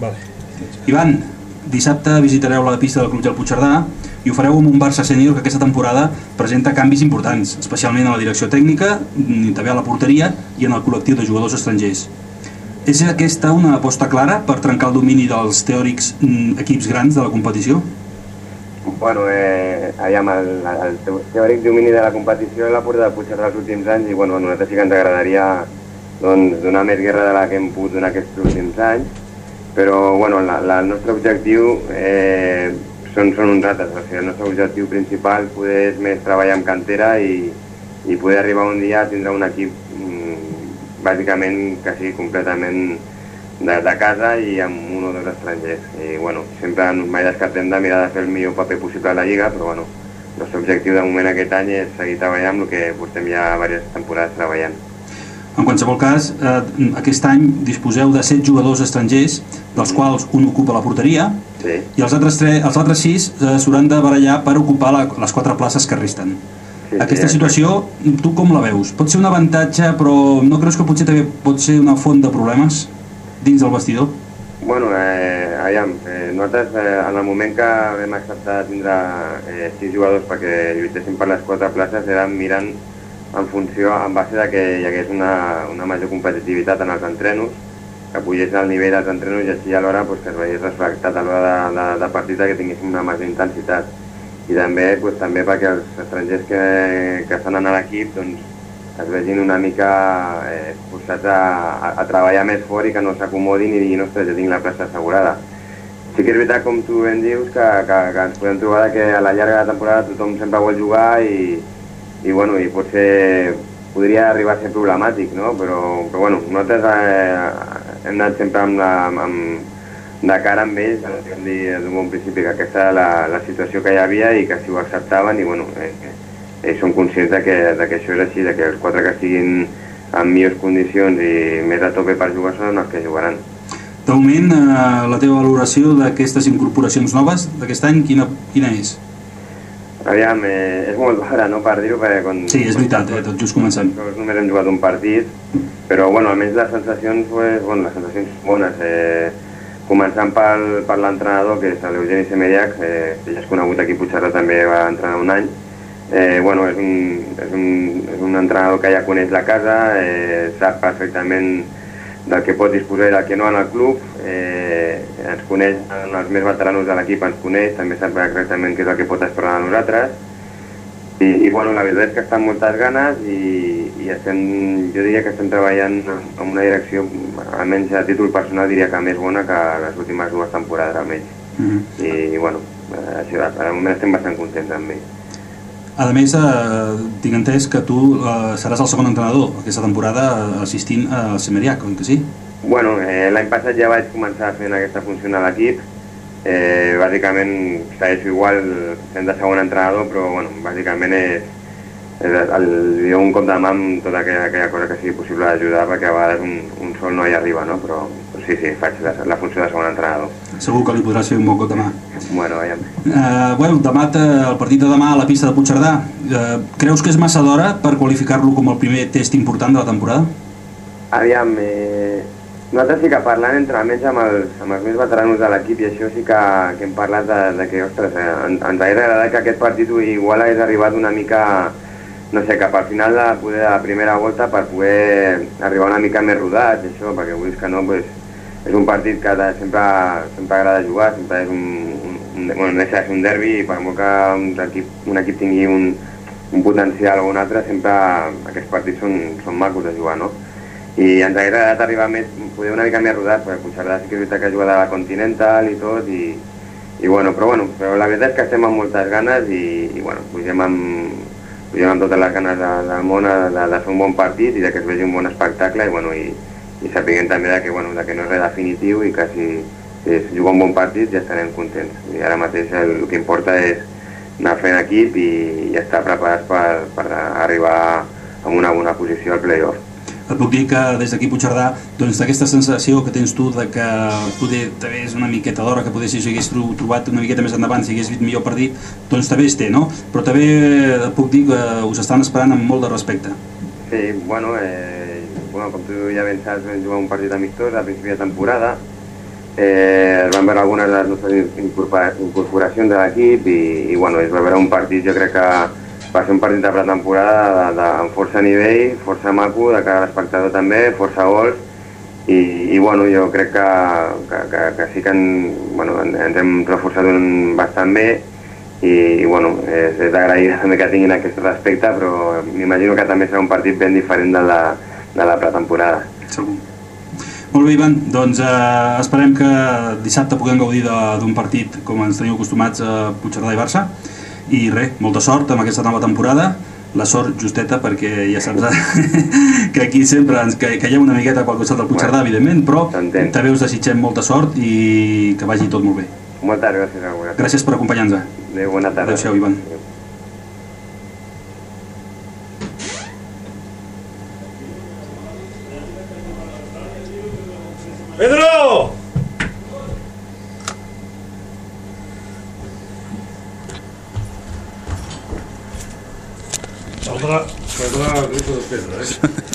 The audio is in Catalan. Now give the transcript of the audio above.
Vale. Ivan, dissabte visitareu la pista del Club del Puigcerdà i ho fareu amb un Barça sènior que aquesta temporada presenta canvis importants, especialment a la direcció tècnica, també a la porteria i en el col·lectiu de jugadors estrangers. És aquesta una aposta clara per trencar el domini dels teòrics mm, equips grans de la competició? Bueno, eh, aviam, el, el teòric domini de la competició l'ha portat a Puigcerdà els últims anys i bueno, a nosaltres sí que ens agradaria doncs, donar més guerra de la que hem pogut donar aquests últims anys, però bueno, la, la, el nostre objectiu eh, són, són uns altres, o sigui, el nostre objectiu principal poder és més treballar amb cantera i, i poder arribar un dia a tindre un equip mm, bàsicament que sigui completament de, de casa i amb un o dos estrangers. I bueno, sempre mai descartem de mirar de fer el millor paper possible a la Lliga, però bueno, el nostre objectiu de moment aquest any és seguir treballant amb el que portem ja diverses temporades treballant. En qualsevol cas, eh, aquest any disposeu de 7 jugadors estrangers, dels quals un ocupa la porteria, Sí. i els altres, tres, els altres 6 eh, s'hauran de barallar per ocupar la, les 4 places que resten. Sí, Aquesta sí, situació, tu com la veus? Pot ser un avantatge, però no creus que potser també pot ser una font de problemes dins del vestidor? Bueno, eh, aviam, eh, nosaltres eh, en el moment que vam acceptar tindre eh, sis jugadors perquè lluitessin per les quatre places eren mirant en funció, en base de que hi hagués una, una major competitivitat en els entrenos, que pugés el nivell dels entrenos i així alhora pues, que es veiés reflectat a l'hora de, de, de partida que tinguéssim una major intensitat. I també, pues, també perquè els estrangers que, que estan a l'equip doncs, es vegin una mica eh, posats a, a, a treballar més fort i que no s'acomodin i diguin, ostres, jo tinc la plaça assegurada. Sí que és veritat, com tu ben dius, que, que, que ens podem trobar que a la llarga de la temporada tothom sempre vol jugar i, i, bueno, i potser podria arribar a ser problemàtic, no? Però, però bueno, nosaltres eh, hem anat sempre amb la, amb, de cara amb ells, vam dir des d'un bon principi que aquesta era la, la situació que hi havia i que si ho acceptaven i bueno, eh, ells són conscients de que, de que això és així, de que els quatre que estiguin en millors condicions i més a tope per jugar són els que jugaran. De moment, eh, la teva valoració d'aquestes incorporacions noves d'aquest any, quina, quina és? Aviam, eh, és molt d'hora, no?, per dir-ho, perquè quan... Sí, és veritat, eh, tot just comencem. Nosaltres només hem jugat un partit, però, bueno, almenys les sensacions, pues, bueno, les sensacions bones. Eh, començant pel, per l'entrenador, que és l'Eugeni Semeriac, eh, que ja és conegut aquí a Puigcerda, també va entrenar un any. Eh, bueno, és un, és, un, és un entrenador que ja coneix la casa, eh, sap perfectament del que pot disposar i del que no en el club, eh, ens coneix, els més veteranos de l'equip ens coneix, també sap exactament què és el que pot esperar de nosaltres, i, i bueno, la veritat és que estan moltes ganes i, i estem, jo diria que estem treballant en una direcció, almenys a títol personal diria que més bona que les últimes dues temporades almenys. Mm -hmm. I, i bueno, eh, això, al moment estem bastant contents amb ell. A més, eh, tinc entès que tu eh, seràs el segon entrenador aquesta temporada eh, assistint a Semeriac, oi que sí? Bueno, eh, l'any passat ja vaig començar fent aquesta funció a l'equip, eh, bàsicament segueixo igual sent de segon entrenador, però bueno, bàsicament és el, el, un cop de mà amb tota aquella, aquella cosa que sigui possible d'ajudar perquè a vegades un, un sol no hi arriba, no? Però, però sí, sí, faig la, la funció de segon entrenador. Segur que li podràs fer un bon cop de mà. Bueno, veiem. Eh, bueno, demà, te- el partit de demà a la pista de Puigcerdà, eh, creus que és massa d'hora per qualificar-lo com el primer test important de la temporada? Aviam, eh, nosaltres sí que parlant entre almenys amb els, amb els més veteranos de l'equip i això sí que, que hem parlat de, de que, ostres, eh, en, ens hauria agradat que aquest partit igual hagués arribat una mica, no sé, cap al final de, poder, de la primera volta per poder arribar una mica més rodats, això, perquè vulguis que no, pues, és un partit que de, sempre, sempre agrada jugar, sempre és un, un, un, bueno, de ser un derbi i per molt que un equip, un equip tingui un, un potencial o un altre, sempre aquests partits són, són macos de jugar, no? i ens hauria agradat arribar més, poder una mica més rodat, perquè Puigcerdà sí que és veritat que ha jugat a la Continental i tot, i, i bueno, però bueno, però la veritat és que estem amb moltes ganes i, i bueno, pugem amb, pugem amb totes les ganes de, món de, de, de fer un bon partit i de que es vegi un bon espectacle i bueno, i, i sapiguem també de que, bueno, de que no és res definitiu i que si, si es juga un bon partit ja estarem contents. I ara mateix el, el que importa és anar fent equip i, i estar preparats per, per arribar a una bona posició al playoff. Et puc dir que des d'aquí Puigcerdà doncs aquesta sensació que tens tu de que poder també és una miqueta d'hora que poder si s'hagués tro- trobat una miqueta més endavant, si hagués vist millor partit, doncs també es té, no? Però també et puc dir que us estan esperant amb molt de respecte. Sí, bueno, eh, bueno com tu ja ben saps, vam jugar un partit amistós a principi de temporada eh, van veure algunes de les nostres incorpora- incorporacions a l'equip i, i bueno, es va veure un partit, jo crec que va ser un partit de pretemporada de, de, amb força nivell, força maco, de cara a l'espectador també, força gols, i, i bueno, jo crec que, que, que, que sí que en, bueno, en- ens hem reforçat un, bastant bé i, i bueno, és, és d'agrair també que tinguin aquest respecte, però m'imagino que també serà un partit ben diferent de la, de la pretemporada. Segur. Molt bé, Ivan, doncs eh, esperem que dissabte puguem gaudir de- d'un partit com ens teniu acostumats a Puigcerdà i Barça i res, molta sort amb aquesta nova temporada la sort justeta perquè ja saps eh, que aquí sempre ens ca- caiem una miqueta pel costat del Puigcerdà, evidentment, però també us desitgem molta sort i que vagi tot molt bé. Moltes gràcies a vosaltres. Gràcies per acompanyar-nos. Adéu, bona tarda. Adéu-siau, Ivan. Pedro! Pero todo el grupo de Pedro, ¿eh?